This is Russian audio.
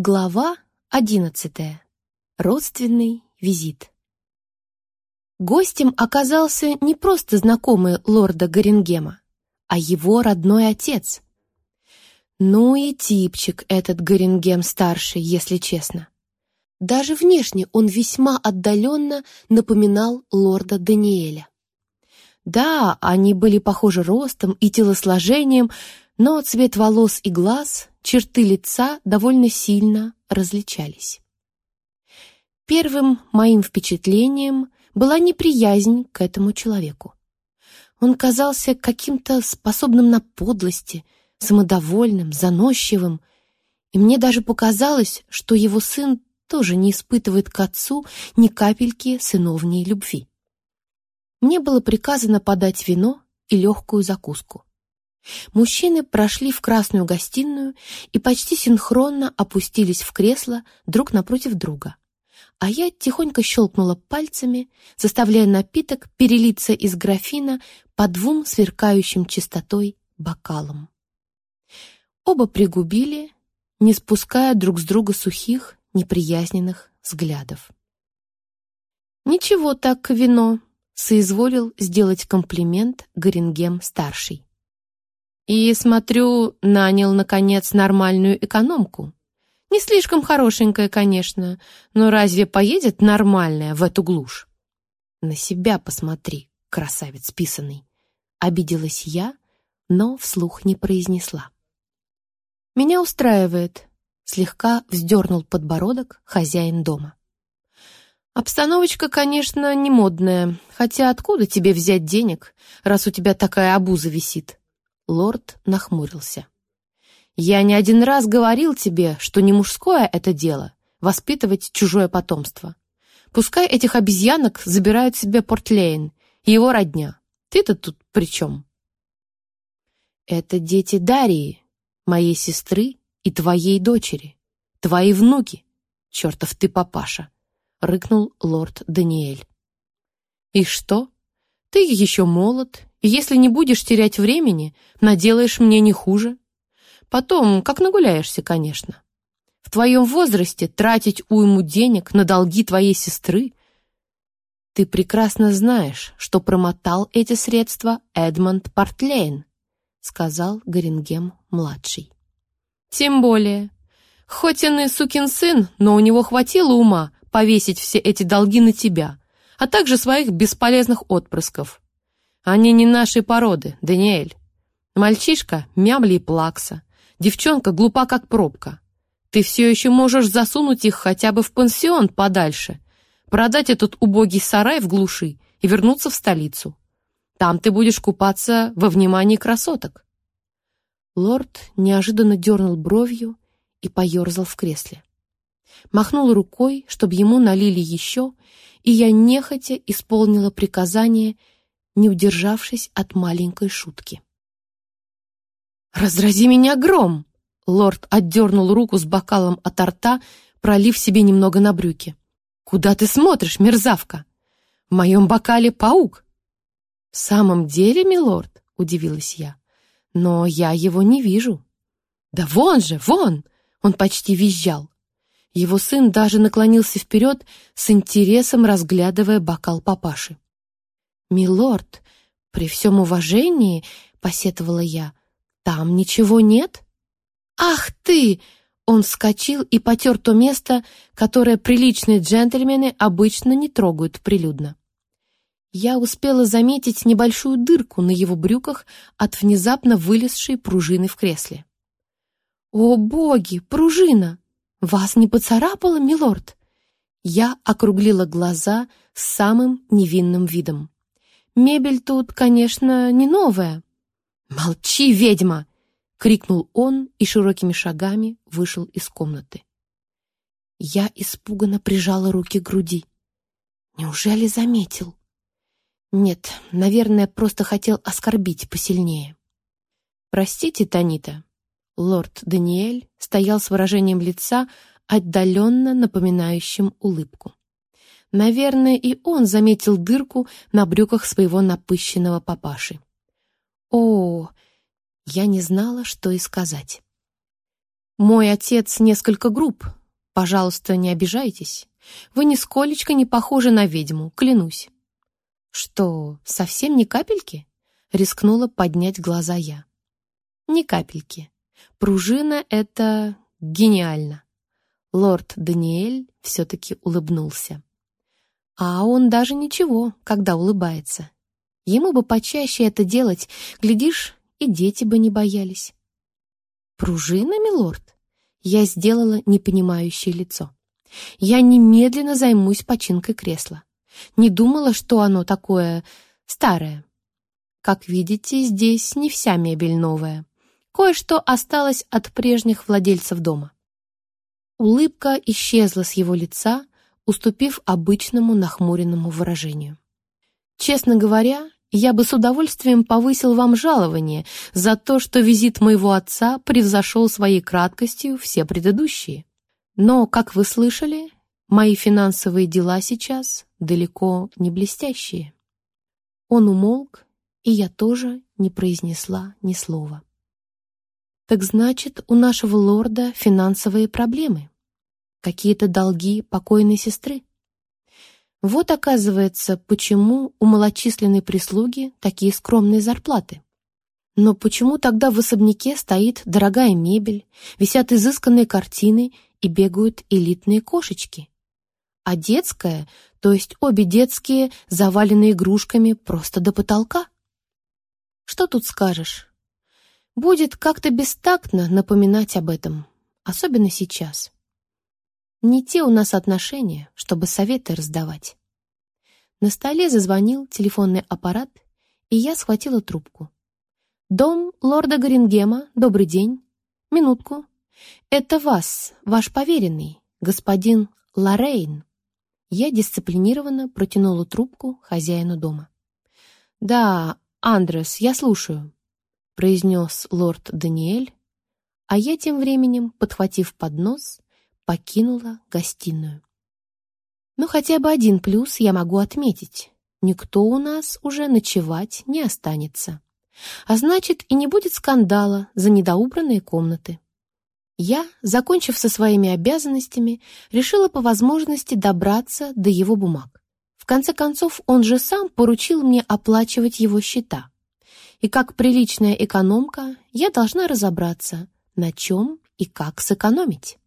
Глава одиннадцатая. Родственный визит. Гостем оказался не просто знакомый лорда Горингема, а его родной отец. Ну и типчик этот Горингем-старший, если честно. Даже внешне он весьма отдаленно напоминал лорда Даниэля. Да, они были похожи ростом и телосложением, но цвет волос и глаз, черты лица довольно сильно различались. Первым моим впечатлением была неприязнь к этому человеку. Он казался каким-то способным на подлости, самодовольным, заносчивым, и мне даже показалось, что его сын тоже не испытывает к отцу ни капельки сыновней любви. Мне было приказано подать вино и легкую закуску. Мужчины прошли в красную гостиную и почти синхронно опустились в кресло друг напротив друга. А я тихонько щелкнула пальцами, заставляя напиток перелиться из графина по двум сверкающим чистотой бокалам. Оба пригубили, не спуская друг с друга сухих, неприязненных взглядов. «Ничего так, вино», — соизволил сделать комплимент Горингем-старший. И, смотрю, нанял, наконец, нормальную экономку. Не слишком хорошенькая, конечно, но разве поедет нормальная в эту глушь? На себя посмотри, красавец писанный. Обиделась я, но вслух не произнесла. Меня устраивает, слегка вздернул подбородок хозяин дома. Обстановочка, конечно, не модная, хотя откуда тебе взять денег, раз у тебя такая обуза висит? Лорд нахмурился. «Я не один раз говорил тебе, что не мужское это дело — воспитывать чужое потомство. Пускай этих обезьянок забирают себе Портлейн и его родня. Ты-то тут при чем?» «Это дети Дарии, моей сестры и твоей дочери, твои внуки, чертов ты папаша», — рыкнул лорд Даниэль. «И что? Ты еще молод если не будешь терять времени, наделаешь мне не хуже. Потом, как нагуляешься, конечно. В твоем возрасте тратить уйму денег на долги твоей сестры ты прекрасно знаешь, что промотал эти средства Эдмонд Портлейн, сказал Горингем-младший. Тем более. Хоть он и сукин сын, но у него хватило ума повесить все эти долги на тебя, а также своих бесполезных отпрысков. Они не нашей породы, Даниэль. Мальчишка — мямли и плакса. Девчонка глупа, как пробка. Ты все еще можешь засунуть их хотя бы в пансион подальше, продать этот убогий сарай в глуши и вернуться в столицу. Там ты будешь купаться во внимании красоток. Лорд неожиданно дернул бровью и поерзал в кресле. Махнул рукой, чтобы ему налили еще, и я нехотя исполнила приказание не удержавшись от маленькой шутки. «Разрази меня гром!» Лорд отдернул руку с бокалом от рта, пролив себе немного на брюки. «Куда ты смотришь, мерзавка? В моем бокале паук!» «В самом деле, милорд?» — удивилась я. «Но я его не вижу». «Да вон же, вон!» — он почти визжал. Его сын даже наклонился вперед, с интересом разглядывая бокал папаши. «Милорд, при всем уважении, — посетовала я, — там ничего нет?» «Ах ты!» Он вскочил и потер то место, которое приличные джентльмены обычно не трогают прилюдно. Я успела заметить небольшую дырку на его брюках от внезапно вылезшей пружины в кресле. «О, боги, пружина! Вас не поцарапало, милорд?» Я округлила глаза с самым невинным видом. Мебель тут, конечно, не новая. «Молчи, ведьма!» — крикнул он и широкими шагами вышел из комнаты. Я испуганно прижала руки к груди. Неужели заметил? Нет, наверное, просто хотел оскорбить посильнее. «Простите, Танита». Лорд Даниэль стоял с выражением лица, отдаленно напоминающим улыбку. Наверное, и он заметил дырку на брюках своего напыщенного папаши. О, я не знала, что и сказать. Мой отец несколько груб. Пожалуйста, не обижайтесь. Вы нисколечко не похожи на ведьму, клянусь. Что, совсем ни капельки? Рискнула поднять глаза я. Ни капельки. Пружина — это гениально. Лорд Даниэль все-таки улыбнулся. А он даже ничего, когда улыбается. Ему бы почаще это делать, глядишь, и дети бы не боялись. «Пружина, милорд?» Я сделала непонимающее лицо. «Я немедленно займусь починкой кресла. Не думала, что оно такое старое. Как видите, здесь не вся мебель новая. Кое-что осталось от прежних владельцев дома». Улыбка исчезла с его лица, уступив обычному нахмуренному выражению. «Честно говоря, я бы с удовольствием повысил вам жалование за то, что визит моего отца превзошел своей краткостью все предыдущие. Но, как вы слышали, мои финансовые дела сейчас далеко не блестящие». Он умолк, и я тоже не произнесла ни слова. «Так значит, у нашего лорда финансовые проблемы?» Какие-то долги покойной сестры. Вот, оказывается, почему у малочисленной прислуги такие скромные зарплаты. Но почему тогда в особняке стоит дорогая мебель, висят изысканные картины и бегают элитные кошечки? А детская, то есть обе детские, завалены игрушками просто до потолка? Что тут скажешь? Будет как-то бестактно напоминать об этом, особенно сейчас. Не те у нас отношения, чтобы советы раздавать. На столе зазвонил телефонный аппарат, и я схватила трубку. «Дом лорда Горингема, добрый день. Минутку. Это вас, ваш поверенный, господин Лоррейн». Я дисциплинированно протянула трубку хозяину дома. «Да, Андрес, я слушаю», — произнес лорд Даниэль, а я тем временем, подхватив поднос, покинула гостиную. Но хотя бы один плюс я могу отметить. Никто у нас уже ночевать не останется. А значит, и не будет скандала за недоубранные комнаты. Я, закончив со своими обязанностями, решила по возможности добраться до его бумаг. В конце концов, он же сам поручил мне оплачивать его счета. И как приличная экономка, я должна разобраться, на чем и как сэкономить.